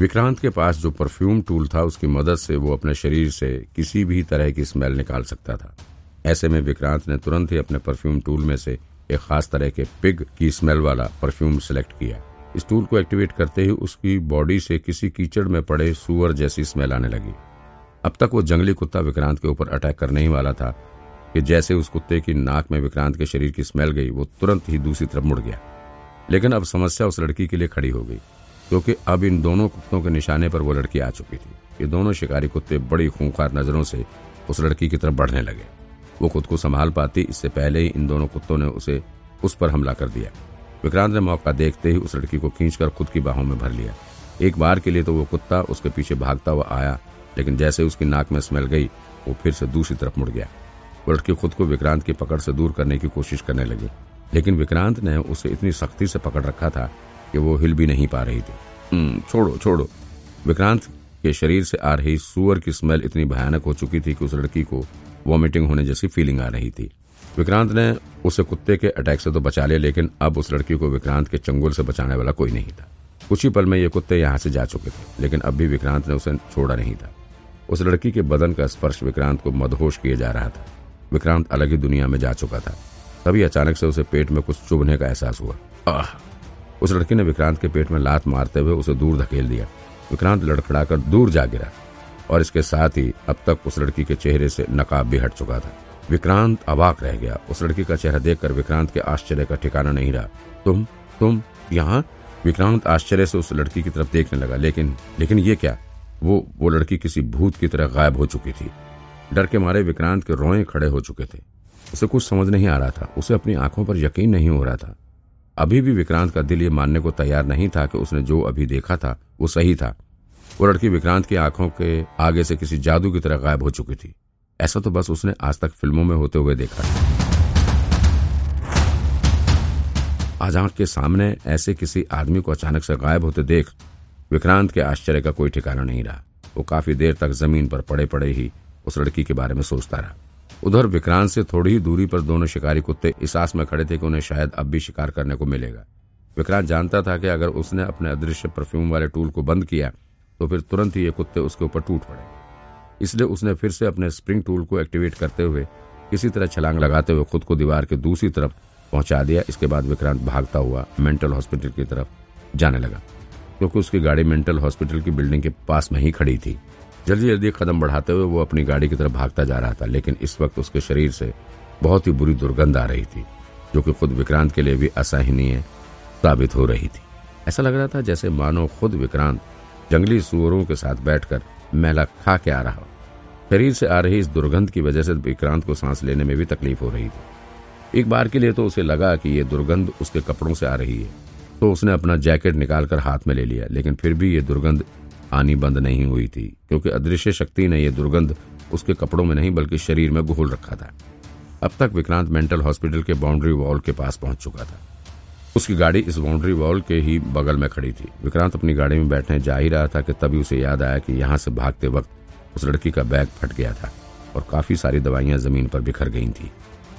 विक्रांत के पास जो perfume tool था, उसकी मदद से वो अपने शरीर से किसी भी तरह की स्मेल निकाल सकता था। ऐसे में विक्रांत ने तुरंत ही अपने परफ्यूम टूल में से एक खास तरह के पिग की स्मेल वाला परफ्यूम सिलेक्ट किया। इस टूल को एक्टिवेट करते ही उसकी बॉडी से किसी कीचड़ में पड़े सुअर जैसी स्मेल आने लगी। अब तक वो जंगली कुत्ता विक्रांत के ऊपर अटैक करने ही वाला था कि जैसे उस कुत्ते की नाक में विक्रांत के शरीर की स्मेल गई, वो तुरंत ही दूसरी तरफ़ मुड़ गया। लेकिन अब समस्या उस लड़की के लिए खड़ी हो गई। क्योंकि अब इन दोनों कुत्तों के निशाने पर वो लड़की आ चुकी थी। ये दोनों शिकारी कुत्ते बड़ी खूंखार नज़रों से उस लड़की की तरफ़ बढ़ने लगे। वो खुद को संभाल पाती, इससे पहले ही इन दोनों कुत्तों ने उसे उस पर हमला कर दिया। विक्रांत ने मौका देखते ही उस लड़की को खींचकर खुद की बाहों में भर लिया। एक बार के लिए तो वो कुत्ता उसके पीछे भागता हुआ आया, लेकिन जैसे उसकी नाक में स्मेल गई, वो फिर से दूसरी तरफ़ मुड़ गया। वो लड़की खुद को विक्रांत की पकड़ से दूर करने की कोशिश करने लगी। लेकिन विक्रांत ने उसे इतनी सख्ती से पकड़ रखा था कि वो हिल भी नहीं पा रही थी। हम्म, छोड़ो छोड़ो। विक्रांत के शरीर से आ रही सुअर की स्मेल इतनी भयानक हो चुकी थी कि उस लड़की को वॉमिटिंग होने जैसी फीलिंग आ रही थी। विक्रांत ने उसे कुत्ते के अटैक से तो बचा लिया लेकिन अब उस लड़की को विक्रांत के चंगुल से बचाने वाला कोई नहीं था। कुछ ही पल में ये कुत्ते यहाँ से जा चुके थे लेकिन अब भी विक्रांत ने उसे छोड़ा नहीं था। उस लड़की के बदन का स्पर्श विक्रांत को मदहोश किए जा रहा था। विक्रांत अलग ही दुनिया में जा चुका था। तभी अचानक से उसे पेट में कुछ चुभने का एहसास हुआ। आह! उस लड़की ने विक्रांत के पेट में लात मारते हुए उसे दूर धकेल दिया। विक्रांत लड़खड़ाकर दूर जा गिरा और इसके साथ ही अब तक उस लड़की के चेहरे से नकाब भी हट चुका था। विक्रांत अबाक रह गया। उस लड़की का चेहरा देखकर विक्रांत के आश्चर्य का ठिकाना नहीं रहा। तुम तुम यहाँ? विक्रांत आश्चर्य से उस लड़की की तरफ़ देखने लगा, लेकिन लेकिन ये क्या? वो वो लड़की किसी भूत की तरह गायब हो चुकी थी। डर के मारे विक्रांत के रोए खड़े हो चुके थे। उसे कुछ समझ नहीं आ रहा था। उसे अपनी आँखों पर यकीन नहीं हो रहा था। अभी भी विक्रांत का दिल ये मानने को तैयार नहीं था कि उसने जो अभी देखा था, वो सही था। वो लड़की विक्रांत की आँखों के आगे से किसी जादू की तरह गायब हो चुकी थी। ऐसा तो बस उसने आज तक फ़िल्मों में होते हुए देखा था आज आँख के सामने ऐसे किसी आदमी को अचानक से गायब होते देख विक्रांत के आश्चर्य का कोई ठिकाना नहीं रहा। वो काफ़ी देर तक ज़मीन पर पड़े पड़े ही उस लड़की के बारे में सोचता रहा। उधर विक्रांत से थोड़ी ही दूरी पर दोनों शिकारी कुत्ते इस आस में खड़े थे कि उन्हें शायद अब भी शिकार करने को मिलेगा। विक्रांत जानता था कि अगर उसने अपने अदृश्य परफ्यूम वाले टूल को बंद किया तो फिर तुरंत ही ये कुत्ते उसके ऊपर टूट पड़े। इसलिए उसने फिर से अपने स्प्रिंग टूल को एक्टिवेट करते हुए किसी तरह छलांग लगाते हुए खुद को दीवार के दूसरी तरफ़ पहुँचा दिया। इसके बाद विक्रांत भागता हुआ मेंटल हॉस्पिटल की तरफ़ जाने लगा, क्योंकि उसकी गाड़ी मेंटल हॉस्पिटल की बिल्डिंग के पास में ही खड़ी थी। जल्दी जल्दी कदम बढ़ाते हुए वो अपनी गाड़ी की तरफ़ भागता जा रहा था, लेकिन इस वक्त उसके शरीर से बहुत ही बुरी दुर्गंध आ रही थी, जो कि खुद विक्रांत के लिए भी असहनीय साबित हो रही थी। ऐसा लग रहा था जैसे मानो खुद विक्रांत जंगली सुअरों के साथ बैठकर मैला खा के आ रहा शरीर से आ रही इस दुर्गंध की वजह से विक्रांत को सांस लेने में भी तकलीफ़ हो रही थी। एक बार के लिए तो उसे लगा कि ये दुर्गंध उसके कपड़ों से आ रही है तो उसने अपना जैकेट निकालकर हाथ में ले लिया, लेकिन फिर भी ये दुर्गंध आनी बंद नहीं हुई थी, क्योंकि अदृश्य शक्ति ने यह दुर्गंध उसके कपड़ों में नहीं, बल्कि शरीर में घोल रखा था। अब तक विक्रांत मेंटल हॉस्पिटल के बाउंड्री वॉल के पास पहुँच चुका था। उसकी गाड़ी इस बाउंड्री वॉल के ही बगल में खड़ी थी। विक्रांत अपनी गाड़ी में बैठने जा ही रहा था कि तभी उसे याद आया कि यहाँ से भागते वक्त उस लड़की का बैग फट गया था और काफ़ी सारी दवाइयाँ ज़मीन पर बिखर गई थी।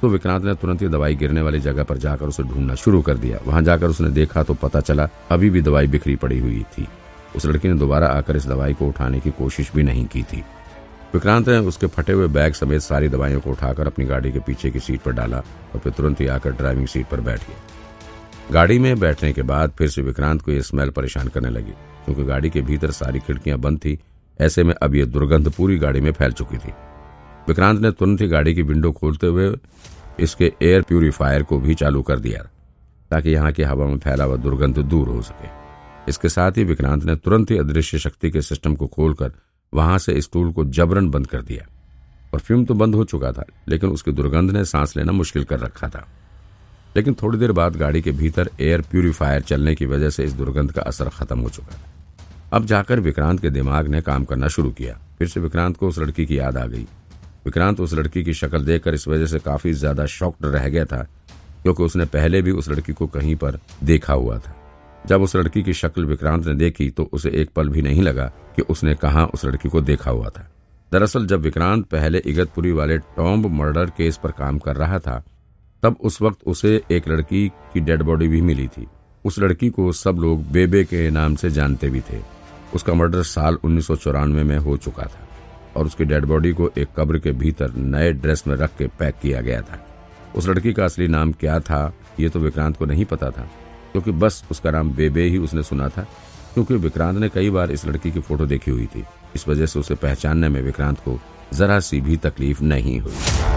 तो विक्रांत ने तुरंत ही दवाई गिरने वाली जगह पर जाकर उसे ढूंढना शुरू कर दिया। वहाँ जाकर उसने देखा तो पता चला, अभी भी दवाई बिखरी पड़ी हुई थी। उस लड़की ने दोबारा आकर इस दवाई को उठाने की कोशिश भी नहीं की थी। विक्रांत ने उसके फटे हुए बैग समेत सारी दवाइयों को उठाकर अपनी गाड़ी के पीछे की सीट पर डाला और फिर तुरंत ही आकर ड्राइविंग सीट पर बैठ गया। गाड़ी में बैठने के बाद फिर से विक्रांत को यह स्मेल परेशान करने लगी, क्योंकि गाड़ी के भीतर सारी खिड़कियाँ बंद थी। ऐसे में अब यह दुर्गंध पूरी गाड़ी में फैल चुकी थी। विक्रांत ने तुरंत ही गाड़ी की विंडो खोलते हुए इसके एयर प्यूरिफायर को भी चालू कर दिया, ताकि यहाँ की हवा में फैला हुआ दुर्गंध दूर हो सके। इसके साथ ही विक्रांत ने तुरंत ही अदृश्य शक्ति के सिस्टम को खोलकर वहाँ से इस टूल को जबरन बंद कर दिया। परफ्यूम तो बंद हो चुका था, लेकिन उसकी दुर्गंध ने सांस लेना मुश्किल कर रखा था। लेकिन थोड़ी देर बाद गाड़ी के भीतर एयर प्यूरिफायर चलने की वजह से इस दुर्गंध का असर खत्म हो चुका था। अब जाकर विक्रांत के दिमाग ने काम करना शुरू किया। फिर से विक्रांत को उस लड़की की याद आ गई। विक्रांत उस लड़की की शक्ल देखकर इस वजह से काफ़ी ज़्यादा शॉक्ड रह गया था, क्योंकि उसने पहले भी उस लड़की को कहीं पर देखा हुआ था। जब उस लड़की की शक्ल विक्रांत ने देखी तो उसे एक पल भी नहीं लगा कि उसने कहा उस लड़की को देखा हुआ था। दरअसल, जब विक्रांत पहले इगतपुरी वाले टॉम्ब मर्डर केस पर काम कर रहा था, तब उस वक्त उसे एक लड़की की डेड बॉडी भी मिली थी। उस लड़की को सब लोग बेबे के नाम से जानते भी थे। उसका मर्डर साल उन्नीस सौ चौरानवे में हो चुका था और उसकी डेड बॉडी को एक कब्र के भीतर नए ड्रेस में रख के पैक किया गया था। उस लड़की का असली नाम क्या था, ये तो विक्रांत को नहीं पता था। क्योंकि बस उसका नाम बेबे ही उसने सुना था, क्योंकि विक्रांत ने कई बार इस लड़की की फ़ोटो देखी हुई थी। इस वजह से उसे पहचानने में विक्रांत को जरा सी भी तकलीफ़ नहीं हुई।